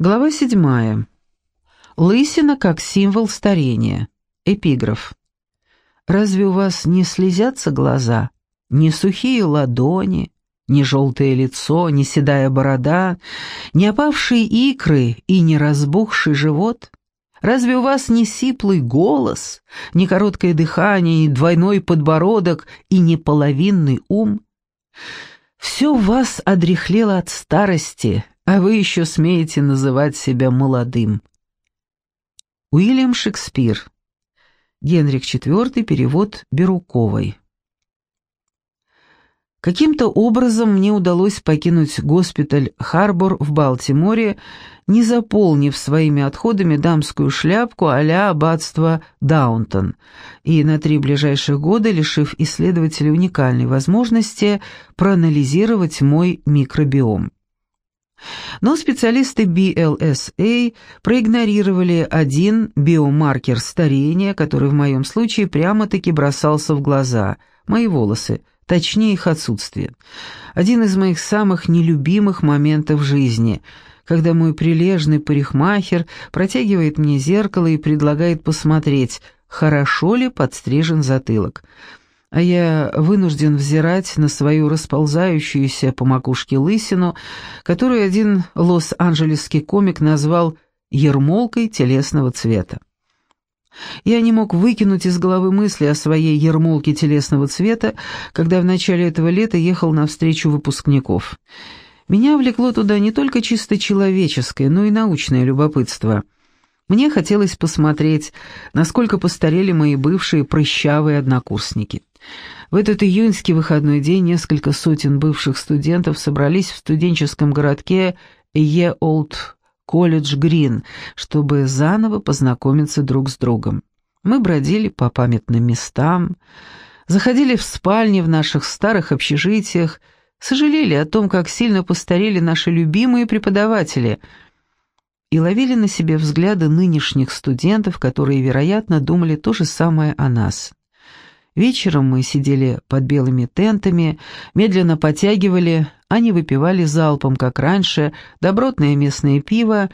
Глава седьмая. Лысина как символ старения. Эпиграф. Разве у вас не слезятся глаза, не сухие ладони, не желтое лицо, не седая борода, не опавшие икры и не разбухший живот? Разве у вас не сиплый голос, не короткое дыхание, и двойной подбородок и не половинный ум? Все в вас одряхлело от старости, а вы еще смеете называть себя молодым. Уильям Шекспир. Генрих IV, перевод Беруковой. Каким-то образом мне удалось покинуть госпиталь Харбор в Балтиморе, не заполнив своими отходами дамскую шляпку а-ля аббатство Даунтон, и на три ближайших года лишив исследователей уникальной возможности проанализировать мой микробиом. Но специалисты BLSA проигнорировали один биомаркер старения, который в моем случае прямо-таки бросался в глаза – мои волосы, точнее их отсутствие. Один из моих самых нелюбимых моментов жизни, когда мой прилежный парикмахер протягивает мне зеркало и предлагает посмотреть, хорошо ли подстрижен затылок – а я вынужден взирать на свою расползающуюся по макушке лысину, которую один лос-анджелесский комик назвал «ермолкой телесного цвета». Я не мог выкинуть из головы мысли о своей ермолке телесного цвета, когда в начале этого лета ехал на встречу выпускников. Меня влекло туда не только чисто человеческое, но и научное любопытство. Мне хотелось посмотреть, насколько постарели мои бывшие прыщавые однокурсники. В этот июньский выходной день несколько сотен бывших студентов собрались в студенческом городке Е-Олд Колледж Грин, чтобы заново познакомиться друг с другом. Мы бродили по памятным местам, заходили в спальни в наших старых общежитиях, сожалели о том, как сильно постарели наши любимые преподаватели, и ловили на себе взгляды нынешних студентов, которые, вероятно, думали то же самое о нас. Вечером мы сидели под белыми тентами, медленно потягивали, они выпивали залпом, как раньше, добротное местное пиво,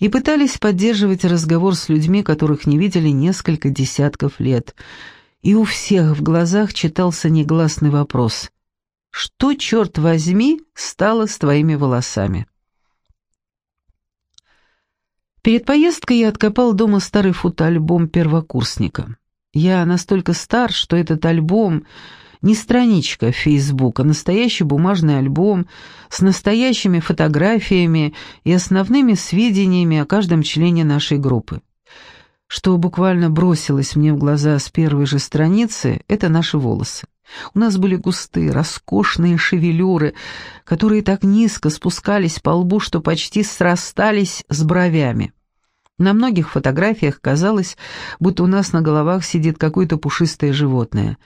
и пытались поддерживать разговор с людьми, которых не видели несколько десятков лет. И у всех в глазах читался негласный вопрос «Что, черт возьми, стало с твоими волосами?» Перед поездкой я откопал дома старый фотоальбом первокурсника. Я настолько стар, что этот альбом не страничка Фейсбука, а настоящий бумажный альбом с настоящими фотографиями и основными сведениями о каждом члене нашей группы. Что буквально бросилось мне в глаза с первой же страницы, это наши волосы. У нас были густые, роскошные шевелюры, которые так низко спускались по лбу, что почти срастались с бровями. На многих фотографиях казалось, будто у нас на головах сидит какое-то пушистое животное.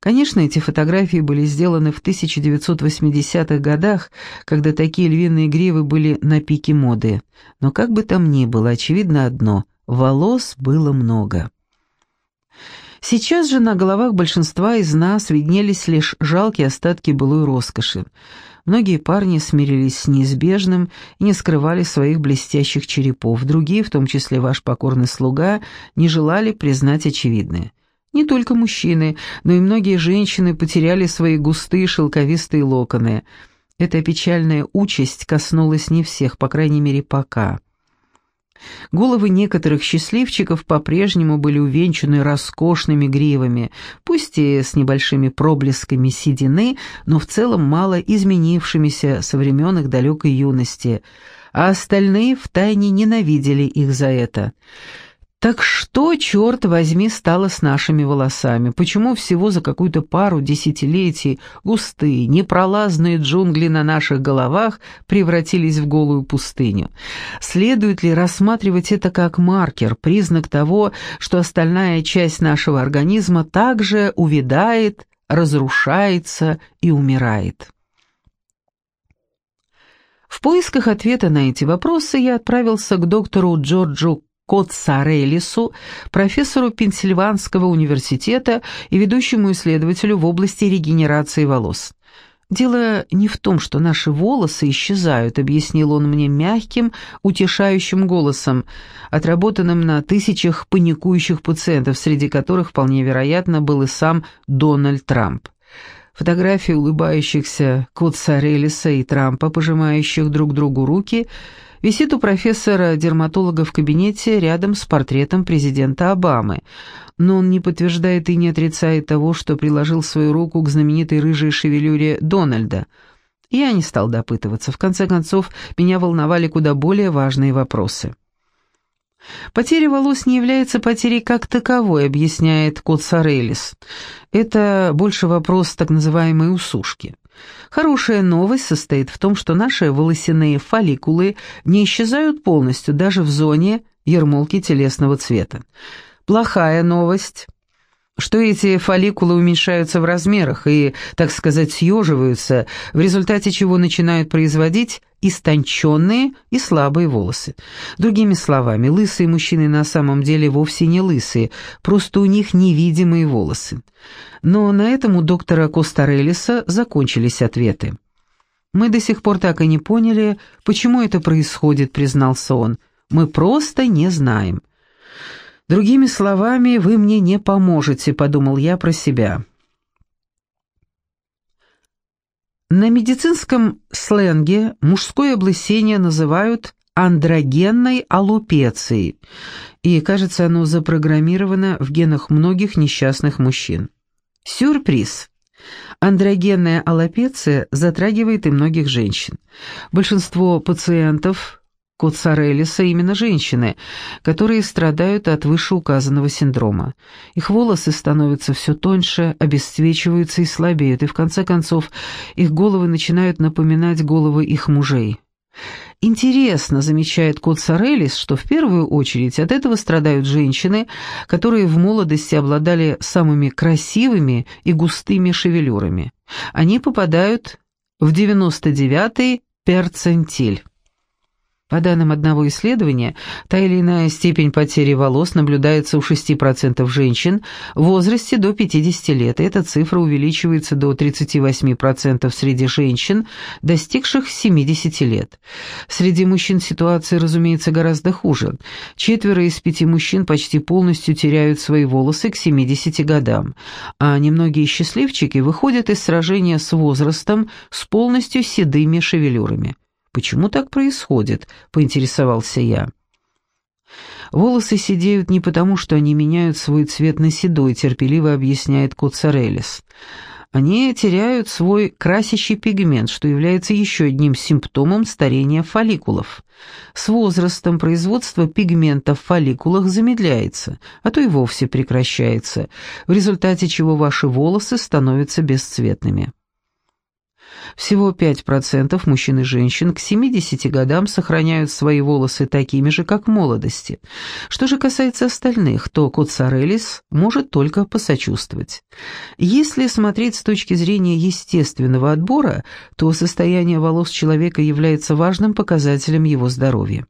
Конечно, эти фотографии были сделаны в 1980-х годах, когда такие львиные гривы были на пике моды. Но как бы там ни было, очевидно одно – волос было много. Сейчас же на головах большинства из нас виднелись лишь жалкие остатки былой роскоши – Многие парни смирились с неизбежным и не скрывали своих блестящих черепов, другие, в том числе ваш покорный слуга, не желали признать очевидное. Не только мужчины, но и многие женщины потеряли свои густые шелковистые локоны. Эта печальная участь коснулась не всех, по крайней мере, пока. Головы некоторых счастливчиков по-прежнему были увенчаны роскошными гривами, пусть и с небольшими проблесками седины, но в целом мало изменившимися со времен их далекой юности, а остальные втайне ненавидели их за это – так что, черт возьми, стало с нашими волосами? Почему всего за какую-то пару десятилетий густые, непролазные джунгли на наших головах превратились в голую пустыню? Следует ли рассматривать это как маркер, признак того, что остальная часть нашего организма также увядает, разрушается и умирает? В поисках ответа на эти вопросы я отправился к доктору Джорджу Котсарелису, профессору Пенсильванского университета и ведущему исследователю в области регенерации волос. «Дело не в том, что наши волосы исчезают», — объяснил он мне мягким, утешающим голосом, отработанным на тысячах паникующих пациентов, среди которых, вполне вероятно, был и сам Дональд Трамп. Фотографии улыбающихся Коцарелиса и Трампа, пожимающих друг другу руки, висит у профессора-дерматолога в кабинете рядом с портретом президента Обамы, но он не подтверждает и не отрицает того, что приложил свою руку к знаменитой рыжей шевелюре Дональда. Я не стал допытываться, в конце концов, меня волновали куда более важные вопросы. Потеря волос не является потерей как таковой, объясняет Кот. Это больше вопрос так называемой усушки. Хорошая новость состоит в том, что наши волосяные фолликулы не исчезают полностью даже в зоне ермолки телесного цвета. Плохая новость что эти фолликулы уменьшаются в размерах и, так сказать, съеживаются, в результате чего начинают производить истонченные и слабые волосы. Другими словами, лысые мужчины на самом деле вовсе не лысые, просто у них невидимые волосы. Но на этом у доктора Костарелиса закончились ответы. «Мы до сих пор так и не поняли, почему это происходит», — признался он. «Мы просто не знаем». «Другими словами, вы мне не поможете», — подумал я про себя. На медицинском сленге мужское облысение называют андрогенной аллопецией, и, кажется, оно запрограммировано в генах многих несчастных мужчин. Сюрприз! Андрогенная аллопеция затрагивает и многих женщин. Большинство пациентов Коцарелиса именно женщины, которые страдают от вышеуказанного синдрома. Их волосы становятся все тоньше, обесцвечиваются и слабеют, и в конце концов их головы начинают напоминать головы их мужей. Интересно, замечает Коцарелис, что в первую очередь от этого страдают женщины, которые в молодости обладали самыми красивыми и густыми шевелюрами. Они попадают в 99-й перцентиль. По данным одного исследования, та или иная степень потери волос наблюдается у 6% женщин в возрасте до 50 лет, эта цифра увеличивается до 38% среди женщин, достигших 70 лет. Среди мужчин ситуация, разумеется, гораздо хуже. Четверо из пяти мужчин почти полностью теряют свои волосы к 70 годам, а немногие счастливчики выходят из сражения с возрастом с полностью седыми шевелюрами. «Почему так происходит?» — поинтересовался я. «Волосы сидеют не потому, что они меняют свой цвет на седой», — терпеливо объясняет Коцарелис. «Они теряют свой красящий пигмент, что является еще одним симптомом старения фолликулов. С возрастом производство пигмента в фолликулах замедляется, а то и вовсе прекращается, в результате чего ваши волосы становятся бесцветными». Всего 5% мужчин и женщин к 70 годам сохраняют свои волосы такими же, как в молодости. Что же касается остальных, то Коцарелис может только посочувствовать. Если смотреть с точки зрения естественного отбора, то состояние волос человека является важным показателем его здоровья.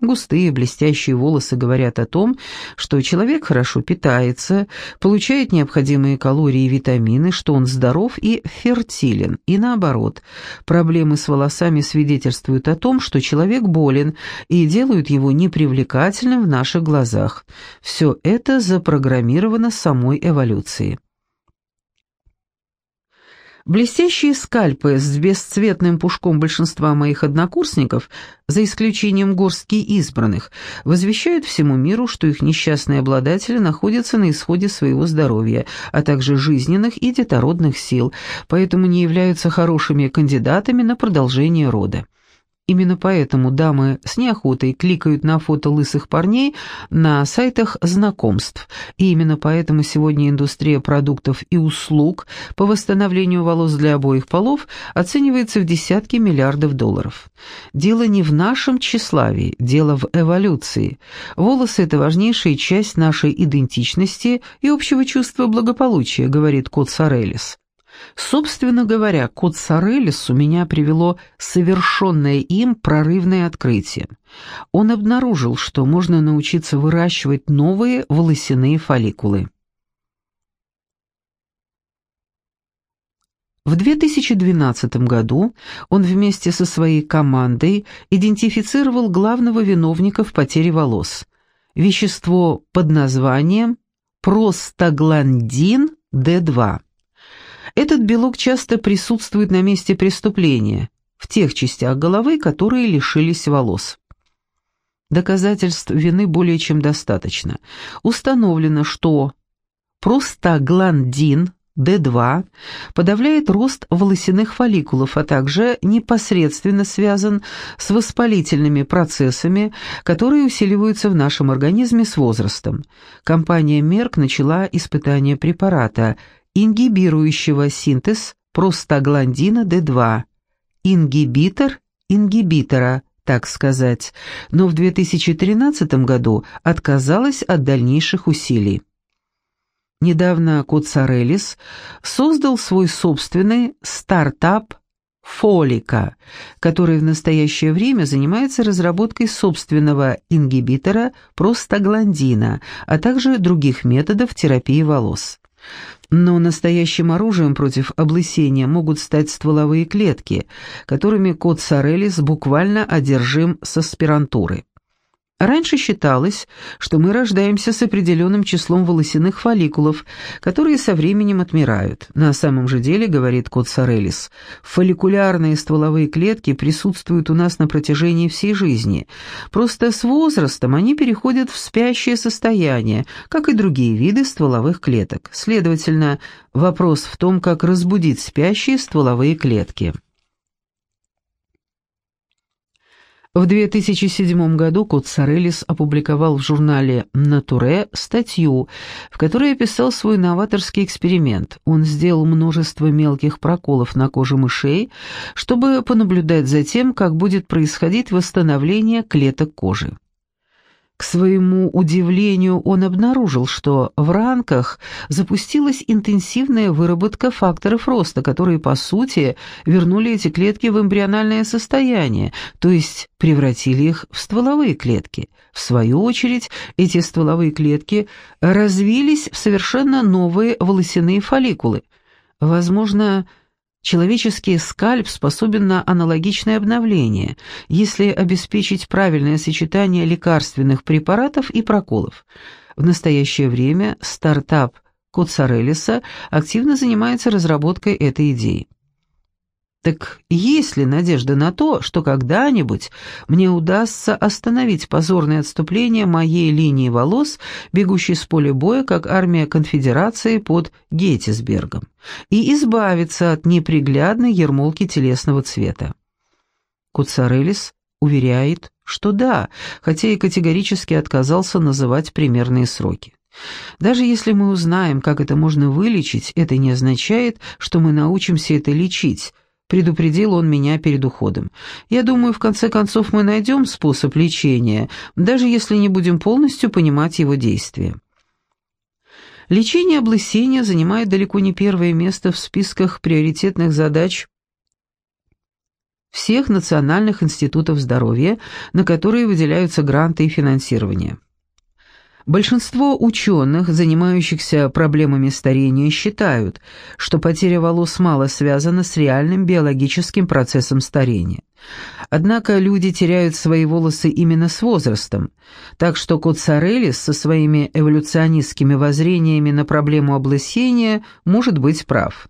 Густые блестящие волосы говорят о том, что человек хорошо питается, получает необходимые калории и витамины, что он здоров и фертилен, и наоборот. Проблемы с волосами свидетельствуют о том, что человек болен и делают его непривлекательным в наших глазах. Все это запрограммировано самой эволюцией. Блестящие скальпы с бесцветным пушком большинства моих однокурсников, за исключением горстки избранных, возвещают всему миру, что их несчастные обладатели находятся на исходе своего здоровья, а также жизненных и детородных сил, поэтому не являются хорошими кандидатами на продолжение рода. Именно поэтому дамы с неохотой кликают на фото лысых парней на сайтах знакомств. И именно поэтому сегодня индустрия продуктов и услуг по восстановлению волос для обоих полов оценивается в десятки миллиардов долларов. Дело не в нашем тщеславии, дело в эволюции. Волосы – это важнейшая часть нашей идентичности и общего чувства благополучия, говорит Кот Сарелис. Собственно говоря, код Сорелису меня привело совершенное им прорывное открытие. Он обнаружил, что можно научиться выращивать новые волосяные фолликулы. В 2012 году он вместе со своей командой идентифицировал главного виновника в потере волос – вещество под названием простагландин D2. Этот белок часто присутствует на месте преступления, в тех частях головы, которые лишились волос. Доказательств вины более чем достаточно. Установлено, что простагландин D2 подавляет рост волосяных фолликулов, а также непосредственно связан с воспалительными процессами, которые усиливаются в нашем организме с возрастом. Компания Merck начала испытание препарата, ингибирующего синтез простагландина D2, ингибитор ингибитора, так сказать, но в 2013 году отказалась от дальнейших усилий. Недавно Куцарелис создал свой собственный стартап Фолика, который в настоящее время занимается разработкой собственного ингибитора простагландина, а также других методов терапии волос. Но настоящим оружием против облысения могут стать стволовые клетки, которыми кот Сорелис буквально одержим с аспирантуры. Раньше считалось, что мы рождаемся с определенным числом волосяных фолликулов, которые со временем отмирают. На самом же деле, говорит Кот Сорелис, фолликулярные стволовые клетки присутствуют у нас на протяжении всей жизни. Просто с возрастом они переходят в спящее состояние, как и другие виды стволовых клеток. Следовательно, вопрос в том, как разбудить спящие стволовые клетки. В 2007 году Кот Сорелис опубликовал в журнале «Натуре» статью, в которой описал свой новаторский эксперимент. Он сделал множество мелких проколов на коже мышей, чтобы понаблюдать за тем, как будет происходить восстановление клеток кожи. К своему удивлению он обнаружил, что в ранках запустилась интенсивная выработка факторов роста, которые, по сути, вернули эти клетки в эмбриональное состояние, то есть превратили их в стволовые клетки. В свою очередь, эти стволовые клетки развились в совершенно новые волосяные фолликулы. Возможно, Человеческий скальп способен на аналогичное обновление, если обеспечить правильное сочетание лекарственных препаратов и проколов. В настоящее время стартап Коцарелиса активно занимается разработкой этой идеи. Так есть ли надежда на то, что когда-нибудь мне удастся остановить позорное отступление моей линии волос, бегущей с поля боя, как армия конфедерации под Геттисбергом, и избавиться от неприглядной ермолки телесного цвета? Куцарелис уверяет, что да, хотя и категорически отказался называть примерные сроки. Даже если мы узнаем, как это можно вылечить, это не означает, что мы научимся это лечить – Предупредил он меня перед уходом. Я думаю, в конце концов мы найдем способ лечения, даже если не будем полностью понимать его действия. Лечение облысения занимает далеко не первое место в списках приоритетных задач всех национальных институтов здоровья, на которые выделяются гранты и финансирование. Большинство ученых, занимающихся проблемами старения, считают, что потеря волос мало связана с реальным биологическим процессом старения. Однако люди теряют свои волосы именно с возрастом, так что Коцарелис со своими эволюционистскими воззрениями на проблему облысения может быть прав.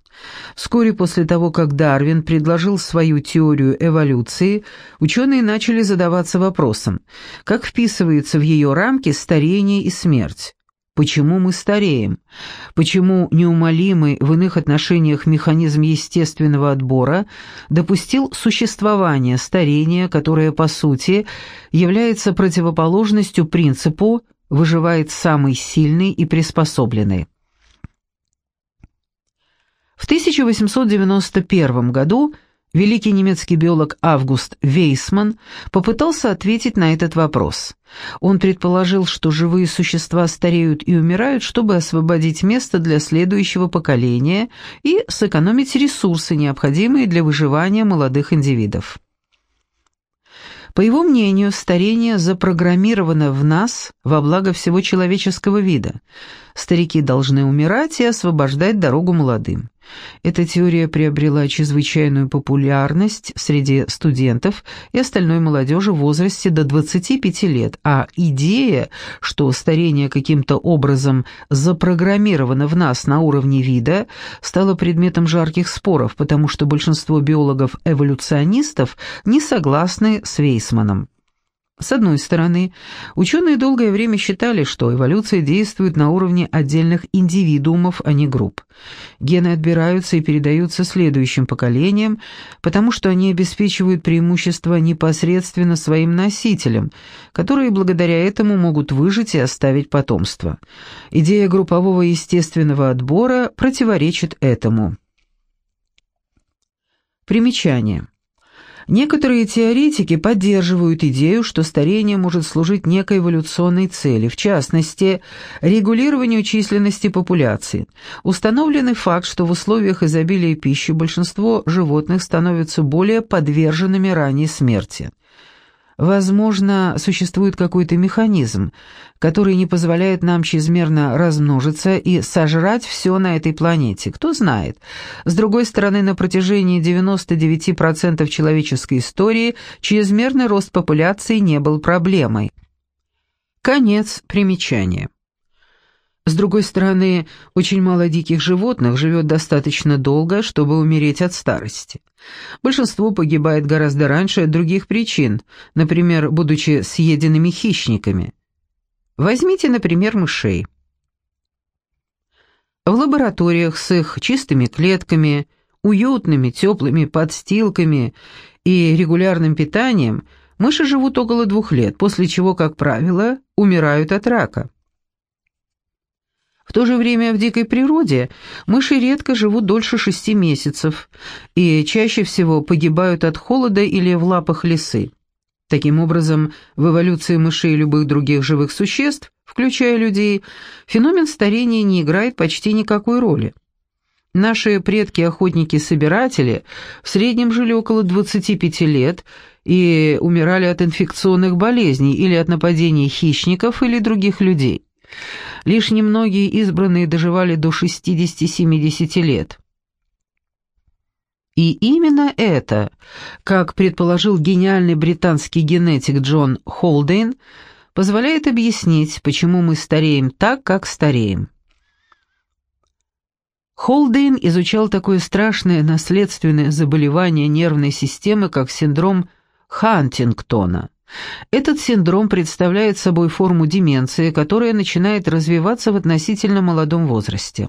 Вскоре после того, как Дарвин предложил свою теорию эволюции, ученые начали задаваться вопросом, как вписывается в ее рамки старение и смерть. Почему мы стареем? Почему неумолимый в иных отношениях механизм естественного отбора допустил существование старения, которое, по сути, является противоположностью принципу «выживает самый сильный и приспособленный»? В 1891 году великий немецкий биолог Август Вейсман попытался ответить на этот вопрос. Он предположил, что живые существа стареют и умирают, чтобы освободить место для следующего поколения и сэкономить ресурсы, необходимые для выживания молодых индивидов. По его мнению, старение запрограммировано в нас во благо всего человеческого вида. Старики должны умирать и освобождать дорогу молодым. Эта теория приобрела чрезвычайную популярность среди студентов и остальной молодежи в возрасте до 25 лет, а идея, что старение каким-то образом запрограммировано в нас на уровне вида, стала предметом жарких споров, потому что большинство биологов-эволюционистов не согласны с Вейсманом. С одной стороны, ученые долгое время считали, что эволюция действует на уровне отдельных индивидуумов, а не групп. Гены отбираются и передаются следующим поколениям, потому что они обеспечивают преимущество непосредственно своим носителям, которые благодаря этому могут выжить и оставить потомство. Идея группового естественного отбора противоречит этому. Примечание. Некоторые теоретики поддерживают идею, что старение может служить некой эволюционной цели, в частности, регулированию численности популяции. Установленный факт, что в условиях изобилия пищи большинство животных становятся более подверженными ранней смерти. Возможно, существует какой-то механизм, который не позволяет нам чрезмерно размножиться и сожрать все на этой планете. Кто знает. С другой стороны, на протяжении 99% человеческой истории чрезмерный рост популяции не был проблемой. Конец примечания. С другой стороны, очень мало диких животных живет достаточно долго, чтобы умереть от старости. Большинство погибает гораздо раньше от других причин, например, будучи съеденными хищниками. Возьмите, например, мышей. В лабораториях с их чистыми клетками, уютными теплыми подстилками и регулярным питанием мыши живут около двух лет, после чего, как правило, умирают от рака. В то же время в дикой природе мыши редко живут дольше шести месяцев и чаще всего погибают от холода или в лапах лисы. Таким образом, в эволюции мышей и любых других живых существ, включая людей, феномен старения не играет почти никакой роли. Наши предки-охотники-собиратели в среднем жили около 25 лет и умирали от инфекционных болезней или от нападений хищников или других людей. Лишь немногие избранные доживали до 60-70 лет. И именно это, как предположил гениальный британский генетик Джон Холдейн, позволяет объяснить, почему мы стареем так, как стареем. Холдейн изучал такое страшное наследственное заболевание нервной системы, как синдром Хантингтона – этот синдром представляет собой форму деменции, которая начинает развиваться в относительно молодом возрасте.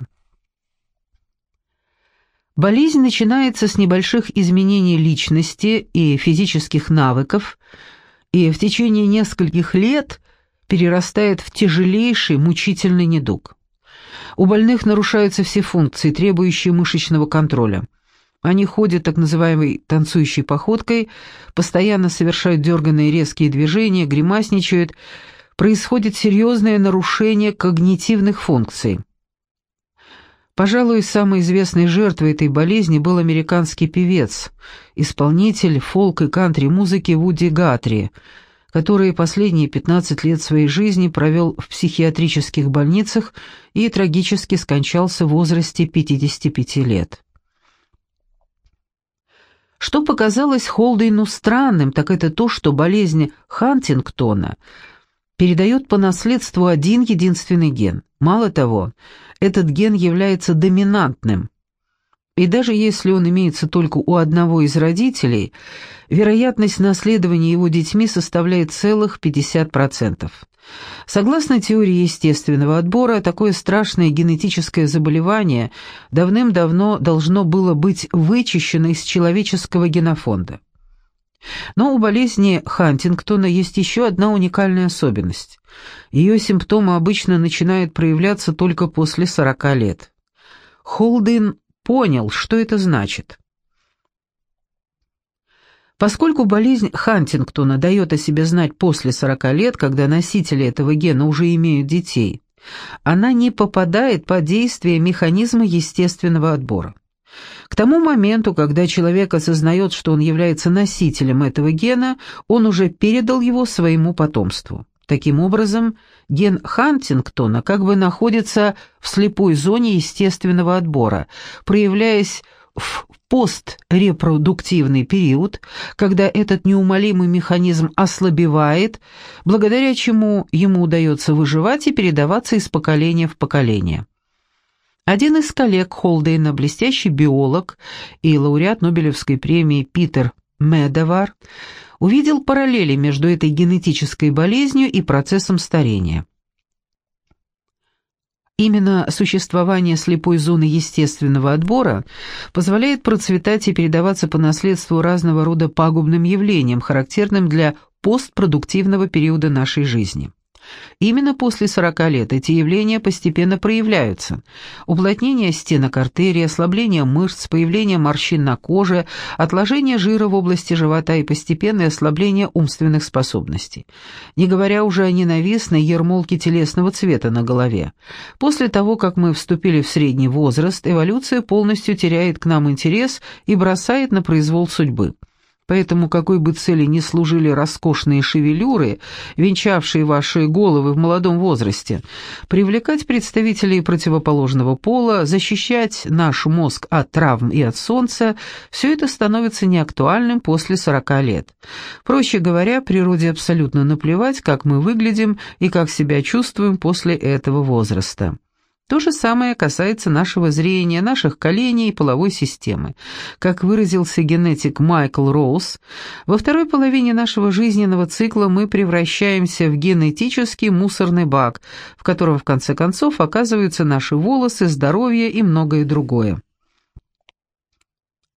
Болезнь начинается с небольших изменений личности и физических навыков, и в течение нескольких лет перерастает в тяжелейший мучительный недуг. У больных нарушаются все функции, требующие мышечного контроля – они ходят так называемой танцующей походкой, постоянно совершают дерганные резкие движения, гримасничают. Происходит серьезное нарушение когнитивных функций. Пожалуй, самой известной жертвой этой болезни был американский певец, исполнитель фолк- и кантри-музыки Вуди Гатри, который последние 15 лет своей жизни провел в психиатрических больницах и трагически скончался в возрасте 55 лет. Что показалось Холдейну странным, так это то, что болезнь Хантингтона передает по наследству один единственный ген. Мало того, этот ген является доминантным. И даже если он имеется только у одного из родителей, вероятность наследования его детьми составляет целых 50%. Согласно теории естественного отбора, такое страшное генетическое заболевание давным-давно должно было быть вычищено из человеческого генофонда. Но у болезни Хантингтона есть еще одна уникальная особенность. Ее симптомы обычно начинают проявляться только после 40 лет. Холден понял, что это значит. Поскольку болезнь Хантингтона дает о себе знать после 40 лет, когда носители этого гена уже имеют детей, она не попадает под действие механизма естественного отбора. К тому моменту, когда человек осознает, что он является носителем этого гена, он уже передал его своему потомству. Таким образом, ген Хантингтона как бы находится в слепой зоне естественного отбора, проявляясь в пострепродуктивный период, когда этот неумолимый механизм ослабевает, благодаря чему ему удается выживать и передаваться из поколения в поколение. Один из коллег Холдейна, блестящий биолог и лауреат Нобелевской премии Питер Медовар, увидел параллели между этой генетической болезнью и процессом старения. Именно существование слепой зоны естественного отбора позволяет процветать и передаваться по наследству разного рода пагубным явлениям, характерным для постпродуктивного периода нашей жизни. Именно после 40 лет эти явления постепенно проявляются. Уплотнение стенок артерий, ослабление мышц, появление морщин на коже, отложение жира в области живота и постепенное ослабление умственных способностей. Не говоря уже о ненавистной ермолке телесного цвета на голове. После того, как мы вступили в средний возраст, эволюция полностью теряет к нам интерес и бросает на произвол судьбы. Поэтому какой бы цели ни служили роскошные шевелюры, венчавшие ваши головы в молодом возрасте, привлекать представителей противоположного пола, защищать наш мозг от травм и от солнца, все это становится неактуальным после 40 лет. Проще говоря, природе абсолютно наплевать, как мы выглядим и как себя чувствуем после этого возраста. То же самое касается нашего зрения, наших коленей и половой системы. Как выразился генетик Майкл Роуз, во второй половине нашего жизненного цикла мы превращаемся в генетический мусорный бак, в котором в конце концов оказываются наши волосы, здоровье и многое другое.